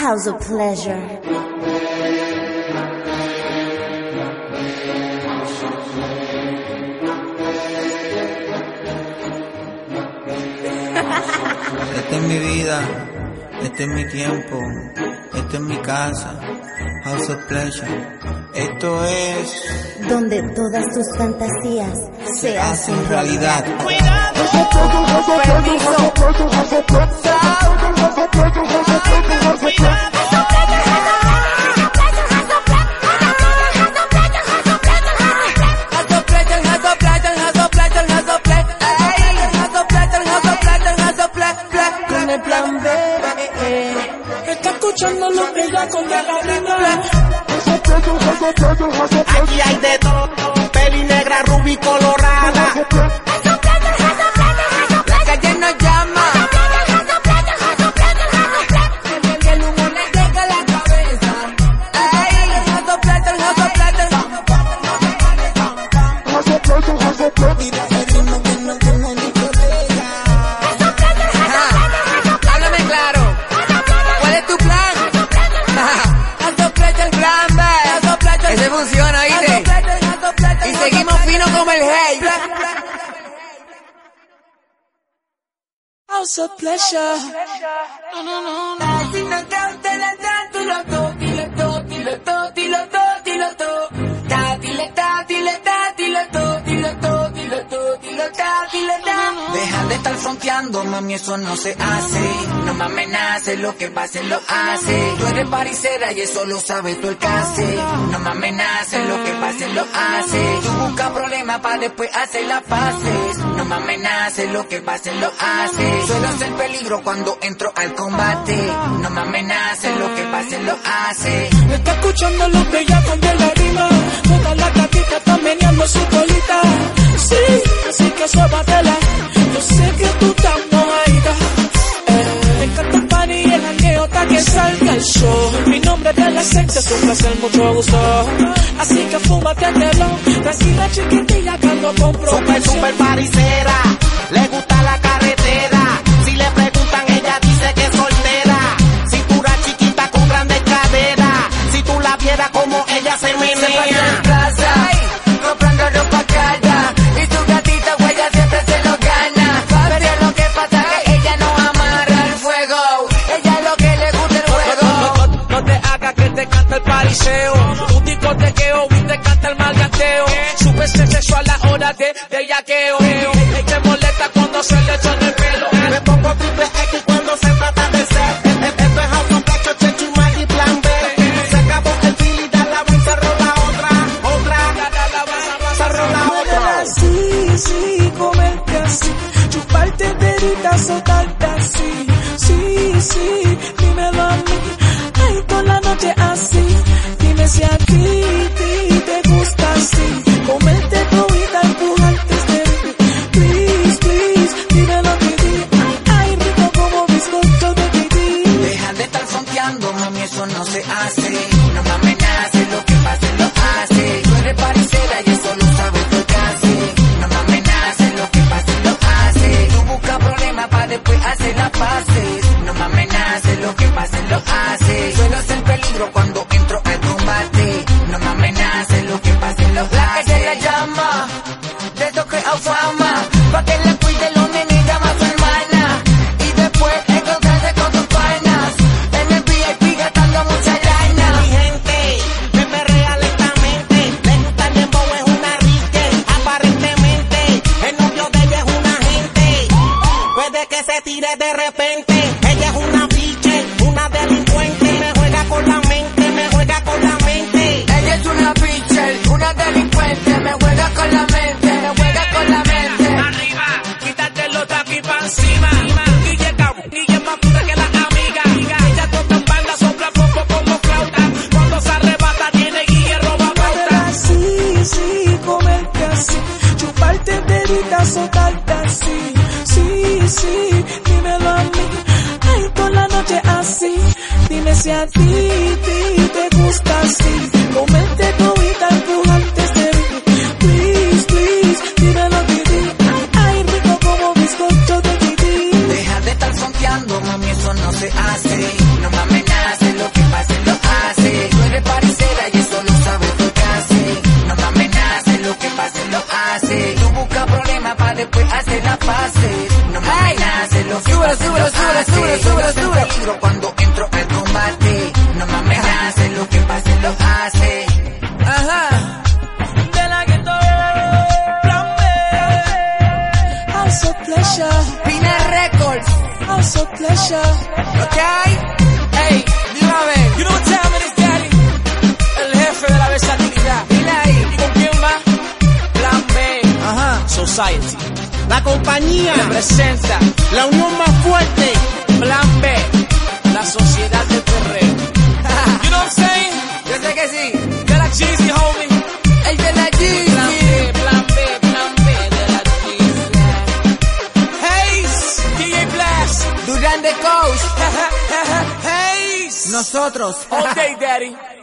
House of Pleasure. Esta es mi vida, este es mi tiempo, esta es mi casa, House of Pleasure. Esto es Donde todas tus fantasías se hacen hacen realidad. Con Aquí hay de todo, peli negra, rubí, colorada. Pleasure. No, no, no, no. Si no te gusta la da, tú lo to, dilo to, dilo to, dilo to, dilo to. Ta, dile ta, dile ta, dilo to, dilo to, dilo to, dilo ta, dilo ta. Deja de estar fronteando, mami, eso no se hace. No me amenaces, lo que pase lo hace. Tú eres paricera y eso lo sabe tú el case. No me amenaces, lo que pase lo hace. Tú busca problemas para después hacer las paces. No me amenaces, lo que pase lo hace. Suelo ser peligro cuando entro al combate. No me amenaces, lo que pase lo hace. Está escuchando lo que ya con la rima. Todas las gatitas están meneando su colita. Sí, así que sóbatela. Yo sé que tú estás mojadita. Party y el jangueo hasta que salga el show. Mi nombre de la secta es un placer, mucho gusto. Así que fúmate el melón. Tranquila chiquitilla que ando con Super, proporción. super paricera, le gusta la carretera. Si le pariseo. Un discotequeo y te canta el malgateo. Sube ese sexo a la hora de, de yaqueo. Y te molesta cuando se le echa en el pelo. Me pongo triple sobre, sobre cuando entro al combate. No mames, hace lo que pase, lo hace. Ajá. De la que plan B. House of Pleasure. Pina Records. House of Pleasure. Okay. Hey, dime a ver. You know what time it is, daddy? El jefe de la versatilidad. Mira ahí. ¿Y con quién va? Plan B. Ajá. Society. La compañía. Representa. La unión más fuerte Plan B, la sociedad del correo. you know what I'm saying? Yo sé que sí. De la cheesy, homie. El de la cheesy. Plan B, plan B, plan B de la cheesy. Hey, DJ Blast. Durán de Coach. hey. Nosotros. All day, daddy.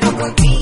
Quiero contigo.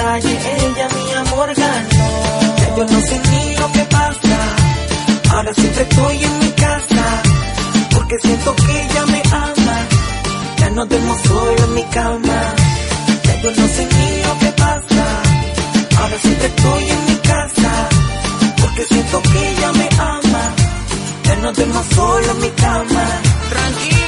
detalle, ella mi amor ganó. Ya yo no sé ni lo que pasa, ahora siempre estoy en mi casa, porque siento que ella me ama. Ya no duermo solo en mi cama, ya yo no sé ni lo que pasa, ahora siempre estoy en mi casa, porque siento que ella me ama. Ya no duermo solo en mi cama, tranquilo.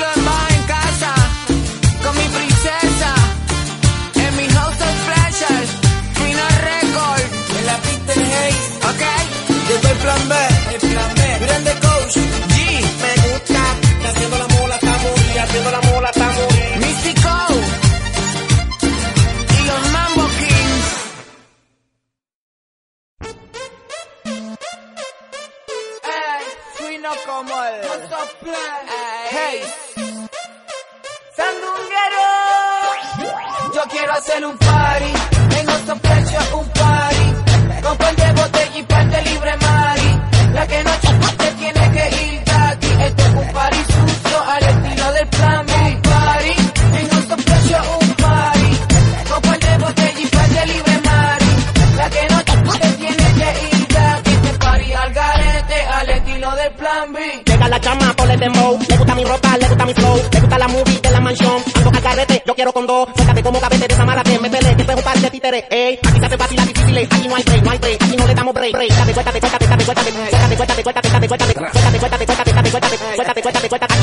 plan B.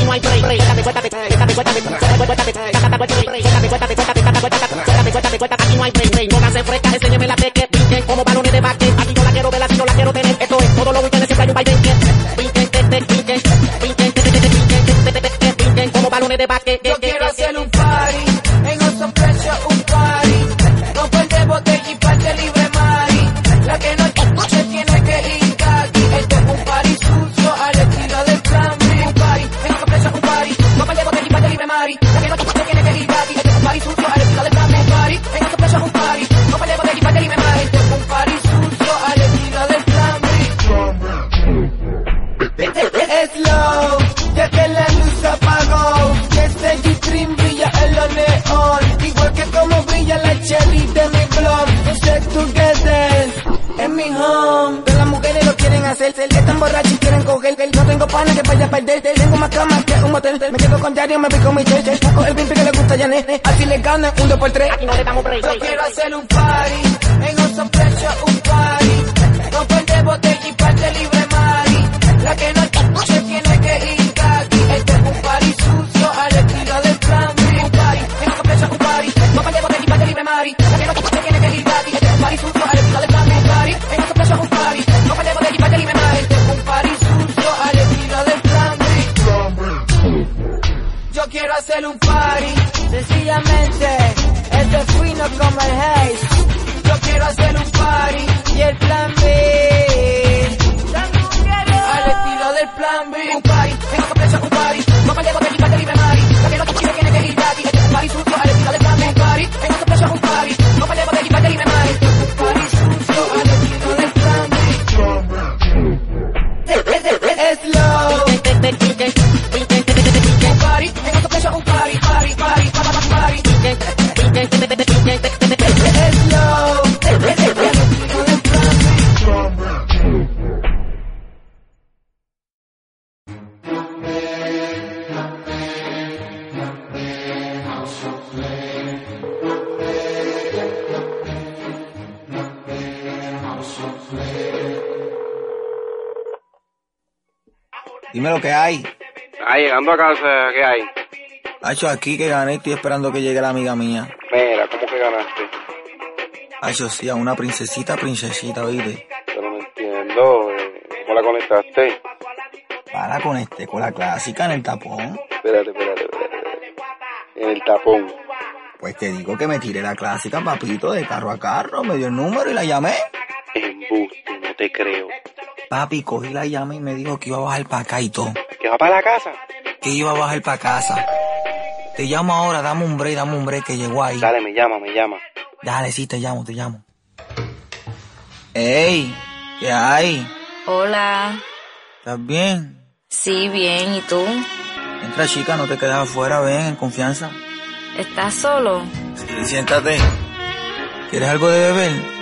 No hay play, play, pónganse fresca, enséñeme la que como balones de básquet. Aquí yo la quiero ver, así no la quiero tener. Esto es todo lo más camas que un motel. Me quedo con diario, me pico mi cheche. Con el pimpi que le gusta Yané. Así le gana un 2 por 3. Aquí no le damos break. Yo quiero hacer un party. En un sorpresa, un party. Dime lo que hay. Ah, llegando a casa, ¿qué hay? Hacho, aquí que gané, estoy esperando que llegue la amiga mía. Mira, ¿cómo que ganaste? Hacho, sí, a una princesita, princesita, oíste. Pero no entiendo. eh, ¿Cómo la conectaste? Para con este, con la clásica en el tapón. Espérate, espérate. espérate. En el tapón. Pues te digo que me tiré la clásica, papito, de carro a carro, me dio el número y la llamé. Embuste, no te creo. Papi, cogí la llama y me dijo que iba a bajar para acá y todo. ¿Que va para la casa? Que iba a bajar para casa. Te llamo ahora, dame un break, dame un break que llegó ahí. Dale, me llama, me llama. Dale, sí, te llamo, te llamo. Ey, ¿qué hay? Hola. ¿Estás bien? Sí, bien. ¿Y tú? Entra, chica, no te quedes afuera, ven, en confianza. ¿Estás solo? Sí, siéntate. ¿Quieres algo de beber?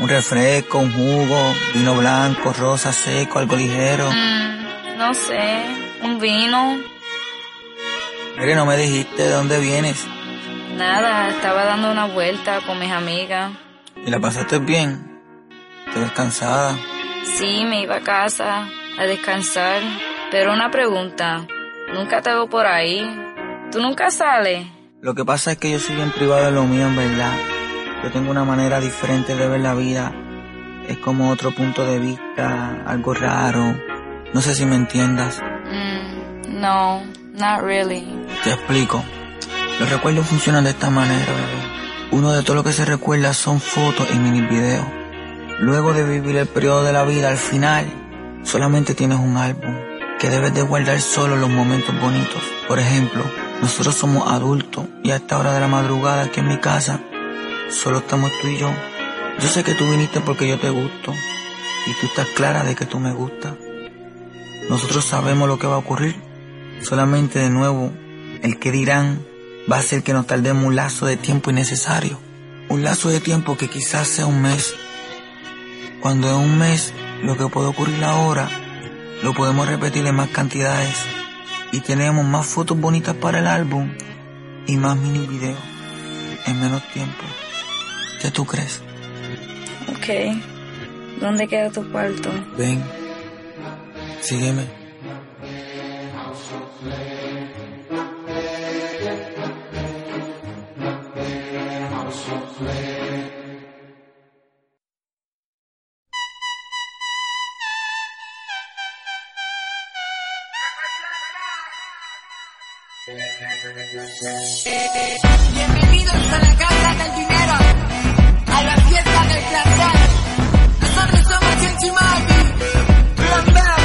Un refresco, un jugo, vino blanco, rosa, seco, algo ligero. Mm, no sé. ¿Un vino? Mire, no me dijiste de dónde vienes. Nada, estaba dando una vuelta con mis amigas. ¿Y la pasaste bien? ¿Te ves cansada? Sí, me iba a casa a descansar. Pero una pregunta. Nunca te veo por ahí. ¿Tú nunca sales? Lo que pasa es que yo soy bien privado de lo mío, en verdad. Yo tengo una manera diferente de ver la vida. Es como otro punto de vista, algo raro. No sé si me entiendas. Mm, no, not really. Te explico. Los recuerdos funcionan de esta manera, bebé. Uno de todo lo que se recuerda son fotos y mini videos. Luego de vivir el periodo de la vida, al final, solamente tienes un álbum que debes de guardar solo los momentos bonitos. Por ejemplo, nosotros somos adultos y a esta hora de la madrugada aquí en mi casa, solo estamos tú y yo. Yo sé que tú viniste porque yo te gusto y tú estás clara de que tú me gustas. Nosotros sabemos lo que va a ocurrir. Solamente de nuevo, el que dirán va a ser que nos tardemos un lazo de tiempo innecesario. Un lazo de tiempo que quizás sea un mes. Cuando en un mes lo que puede ocurrir ahora lo podemos repetir en más cantidades y tenemos más fotos bonitas para el álbum y más mini videos en menos tiempo. ¿Qué tú crees? Ok. ¿Dónde queda tu cuarto? Ven, sígueme. Bienvenidos a la casa del dinero, la fiesta del placer. Nosotros somos Chinchimaki, Plan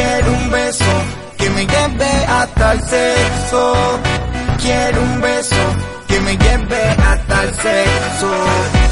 Quiero un beso que me lleve hasta el sexo. Quiero un beso que me lleve hasta el sexo.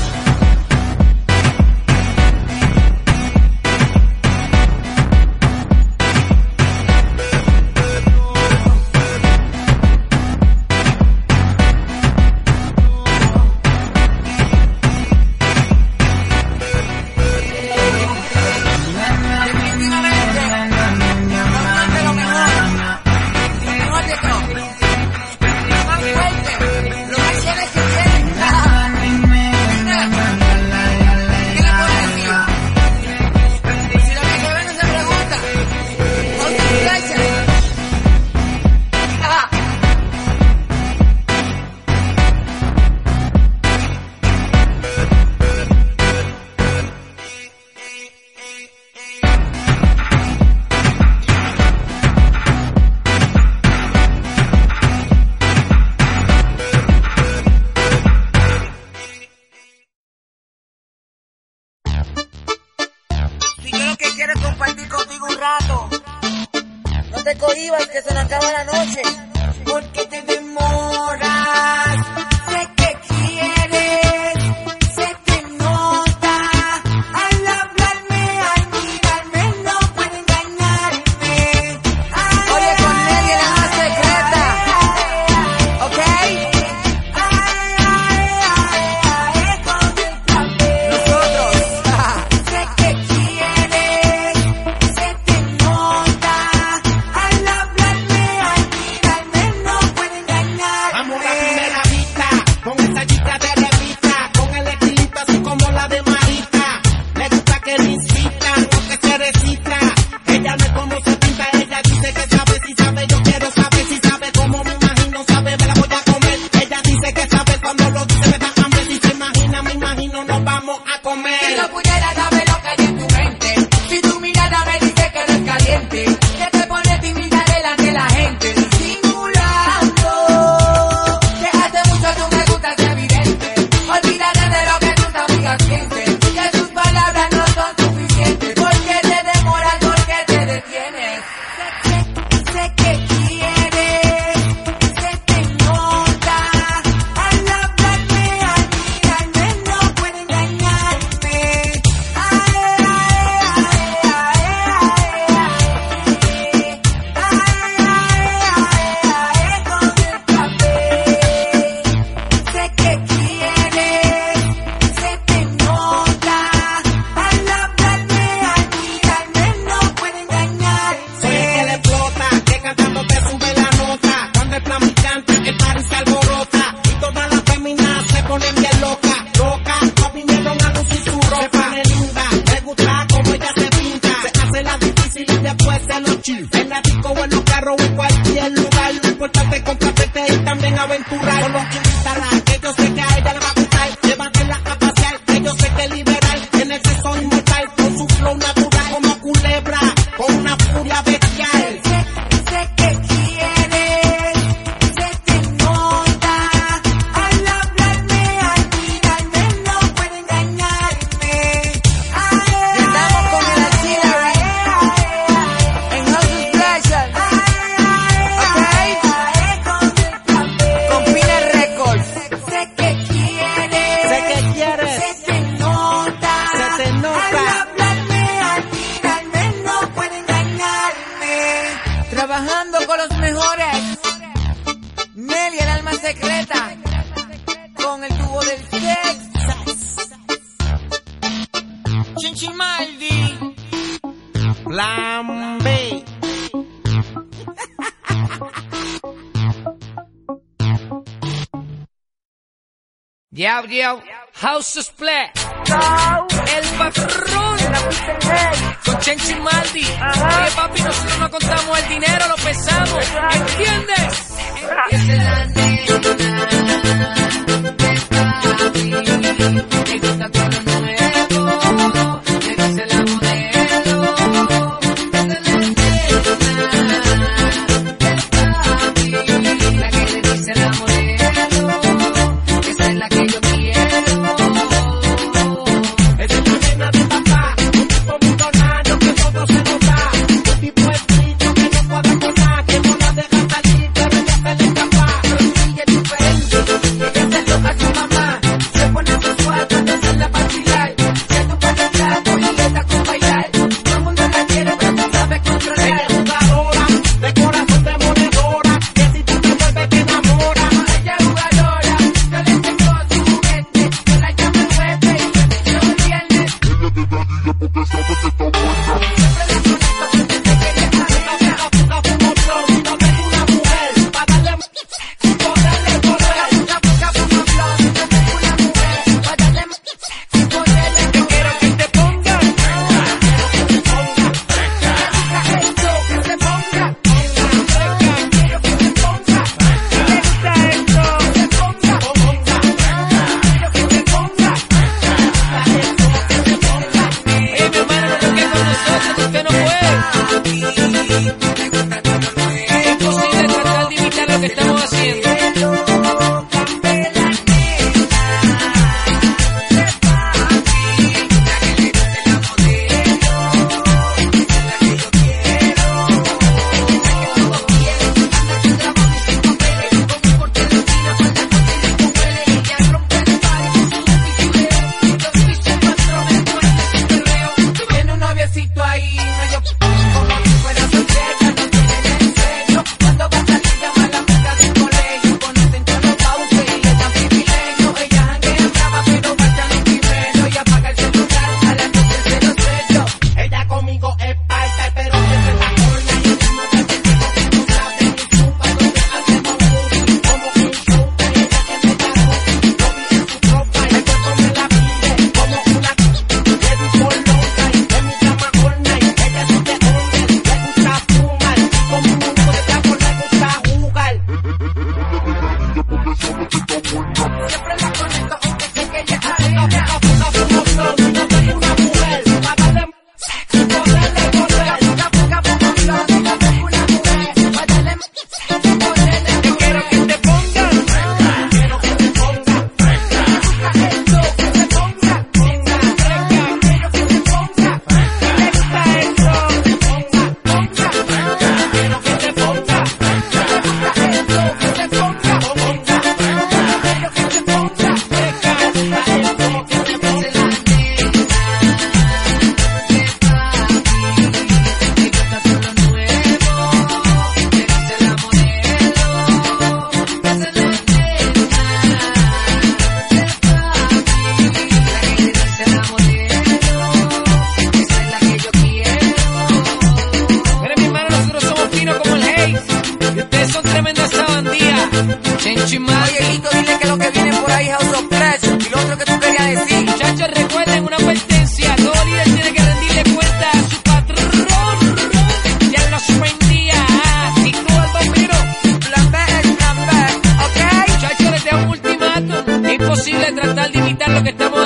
Es comprarte y también aventurar.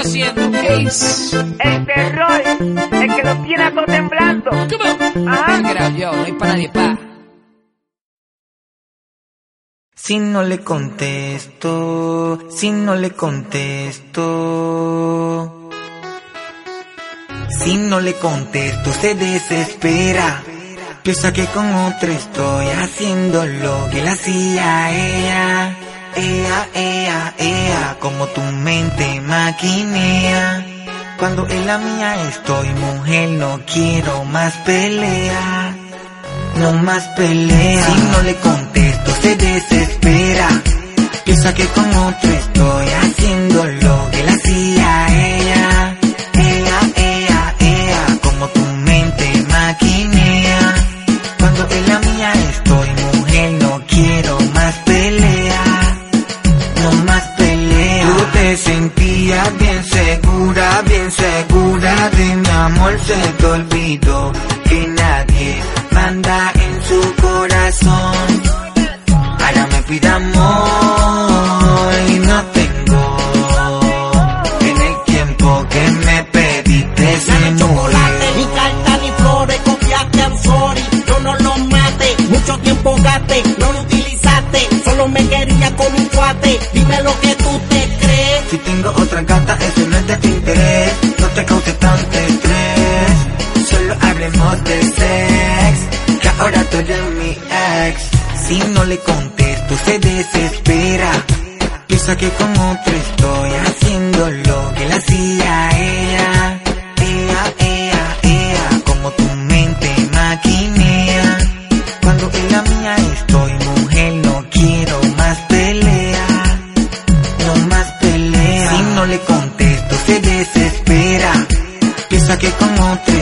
Lo haciendo. El terror, el que nos tiene a todos temblando. Ajá. Get out, yo, no hay para nadie, pa. Si no le contesto, si no le contesto. Si no le contesto, se desespera. Piensa que con otro estoy haciendo lo que le hacía a ella. Ea, ea, ea, como tu mente maquinea. Cuando en la mía estoy, mujer, no quiero más pelea. No más pelea. Si no le contesto, se desespera. Piensa que con otro estoy haciendo lo que le hacía ella. Ea, ea, ea, como tu mente maquinea. Cuando en la mía estoy, amor. Se te olvidó que nadie manda en su corazón. Ahora me pide amor y no tengo. En el tiempo que me pediste se chocolate, ni carta ni flores, confiaste, I'm sorry, yo no lo mate, mucho tiempo gaste, no lo utilizaste, solo me quería con un cuate, dime lo que tú te crees. Si tengo otra gata, eso no es de tu interés. No te cause tanto hablemos de sex. Que ahora tú eres mi ex. Si no le contesto, se desespera. Piensa que con otro estoy haciendo lo que le hacía ella. Ea, ea, ea, como tu mente maquinea. Cuando en la mía estoy, mujer, no quiero más pelea. No más pelea. Si no le contesto, se desespera. Piensa que con otro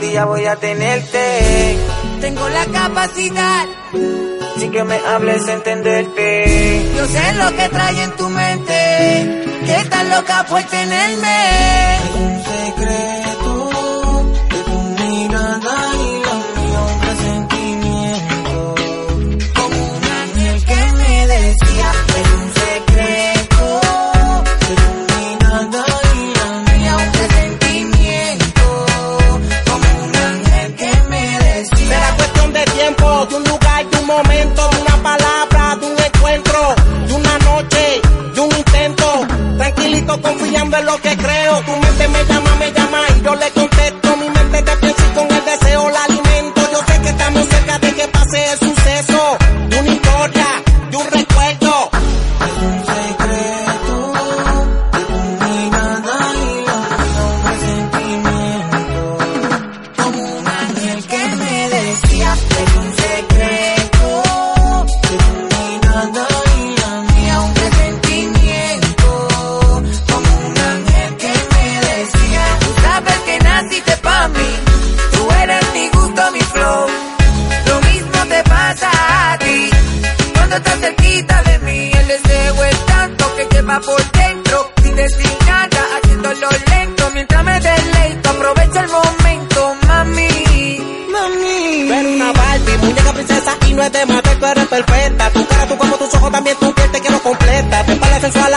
algún día voy a tenerte. Tengo la capacidad. Sin que me hables, entenderte. Yo sé lo que trae en tu mente. Que tan loca por tenerme. Lo que creo.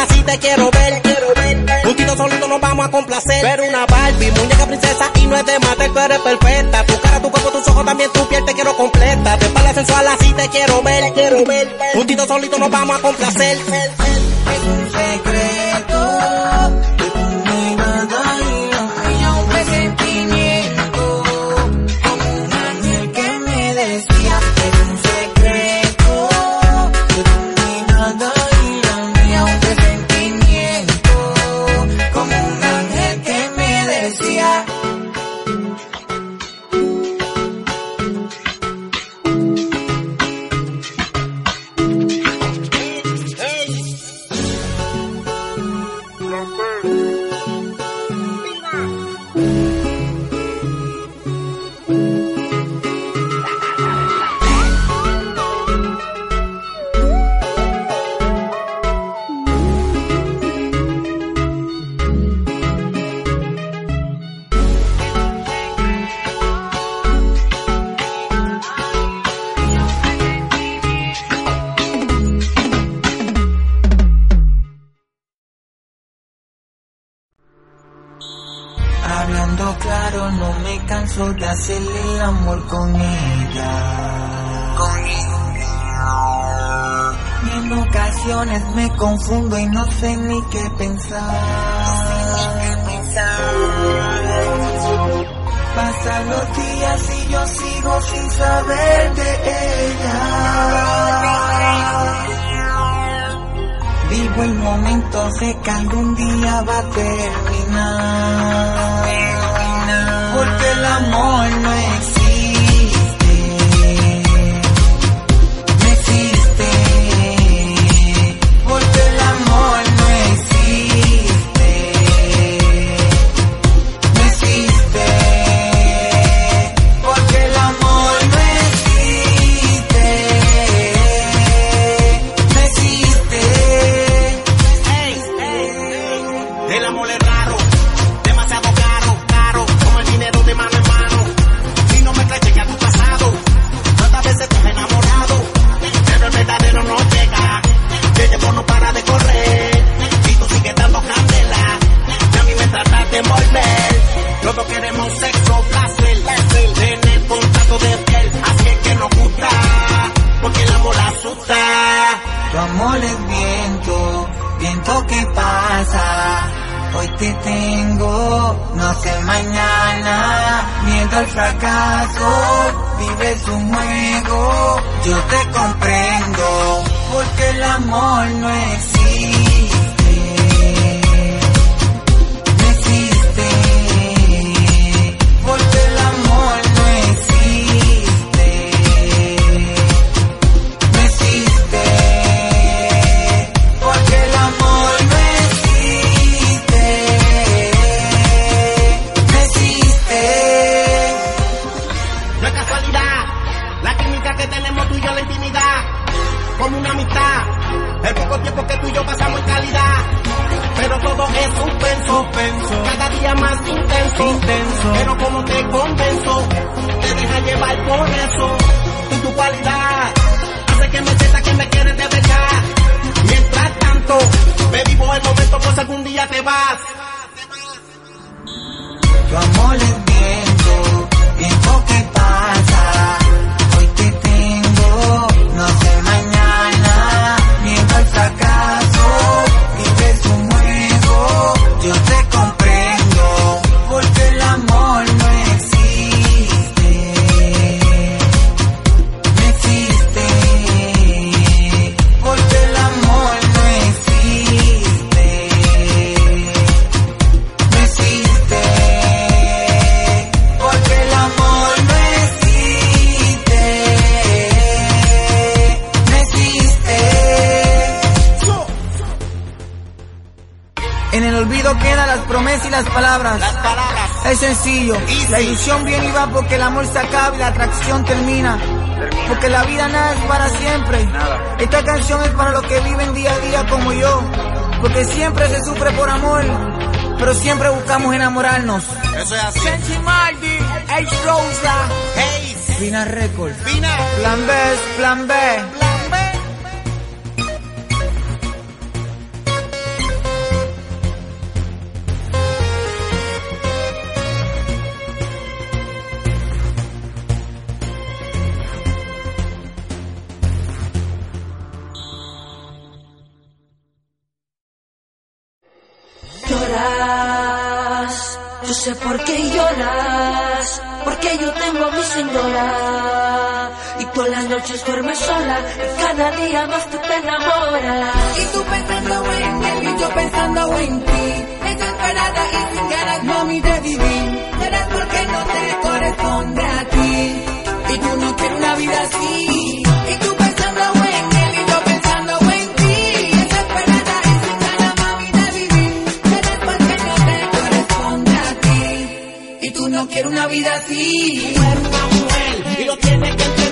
Así te quiero ver, quiero ver. Juntito solito nos vamos a complacer. Eres una Barbie, muñeca princesa y no es de matar, tú eres perfecta. Tu cara, tu cuerpo, tus ojos, también tu piel te quiero completa. Te parece sensual así te quiero ver, quiero ver. Juntito solito nos vamos a complacer. Fracaso, vives un juego. Yo te comprendo, porque el amor no existe. Es suspenso, cada día más intenso, intenso, pero como te convenzo, te deja llevar por eso, y tu cualidad, hace que me sienta que me quieres de verdad, mientras tanto, me vivo el momento si algún día te vas. Tu amor es viento, viento que pasa. las palabras. Es sencillo. La ilusión viene y va porque el amor se acaba y la atracción termina. Porque la vida nada es para siempre. Esta canción es para los que viven día a día como yo. Porque siempre se sufre por amor, pero siempre buscamos enamorarnos. Eso es así. Sensi Maldi, H. Rosa, Hey, Records. Plan B, plan B. porque yo tengo a mi señora. Y todas las noches duermes sola, y cada día más tú te enamoras. Y tú pensando en él, y yo pensando en ti. Desesperada y sin ganas, mami, de vivir. Será porque no te corresponde a ti. Y tú no quieres una vida así. una vida así. Mujer, una mujer, y lo tiene que entender.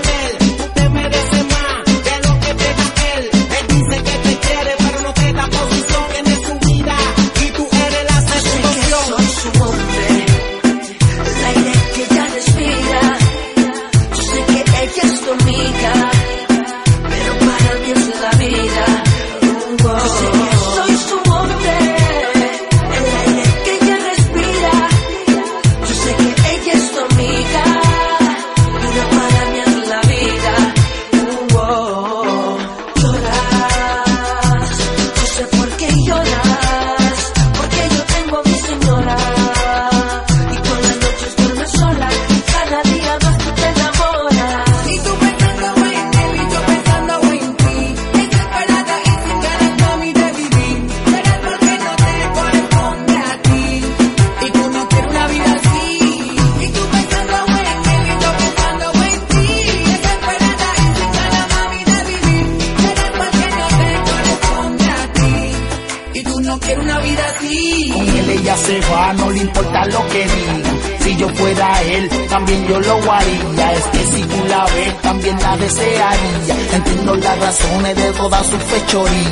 fechoría.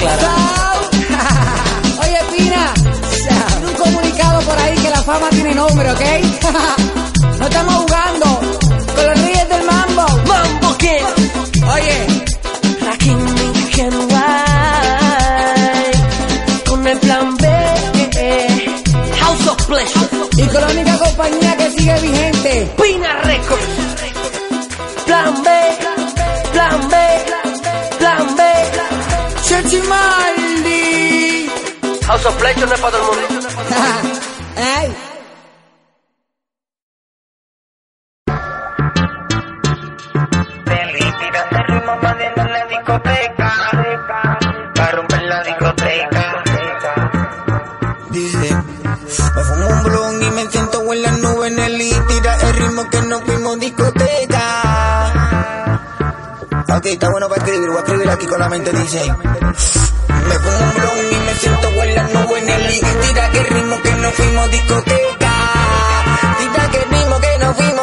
claro. Oye, Pina, tiene un comunicado por ahí que la fama tiene nombre, ¿ok? no estamos jugando con los reyes del mambo. Mambo King. Oye. La King Con el plan B. House of Pleasure. Y con la única compañía que sigue vigente. Pina Records. Chimaldi. House of Flesh es para todo el mundo. Ay. Feliz tirando el ritmo moviendo en la discoteca. Para romper la discoteca. Dice, me fumo un blon y me siento en la nube en el y tira el ritmo que no fuimos discoteca. Está bueno para escribir, voy a escribir aquí con la mente, dice. Me pongo un blon y me siento volando en el Tira que ritmo que no fuimos discoteca. Tira que ritmo que no fuimos.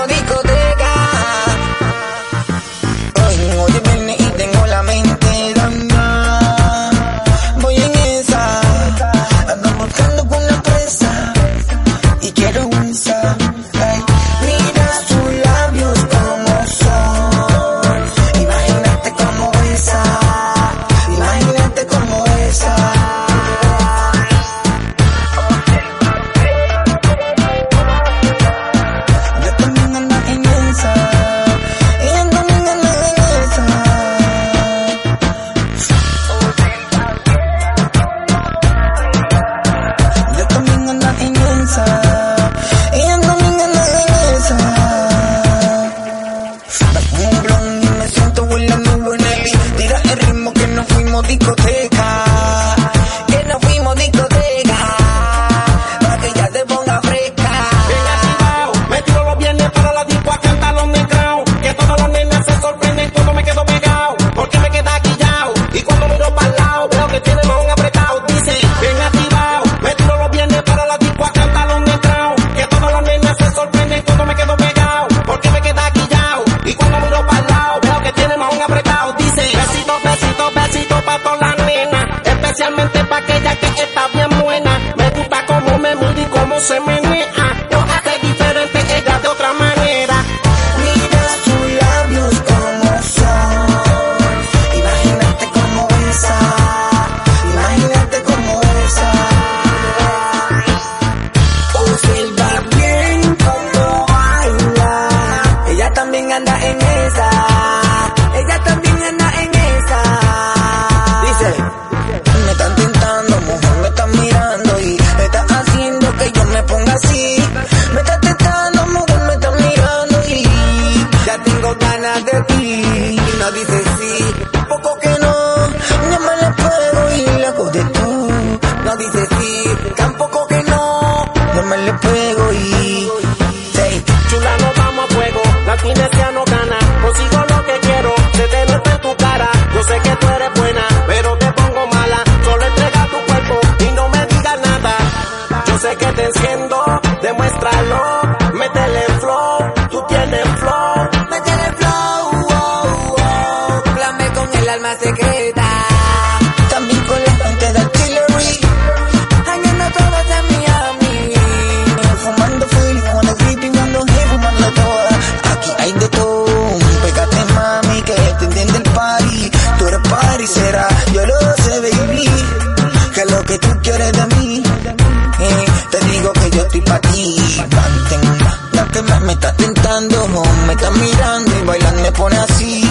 me estás mirando y bailar me pone así.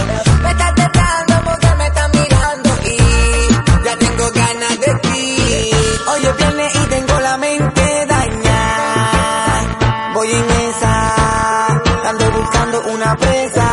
Me estás tentando porque me estás mirando y ya tengo ganas de ti. Hoy es viernes y tengo la mente dañada. Voy en esa, ando buscando una presa.